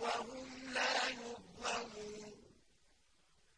وهو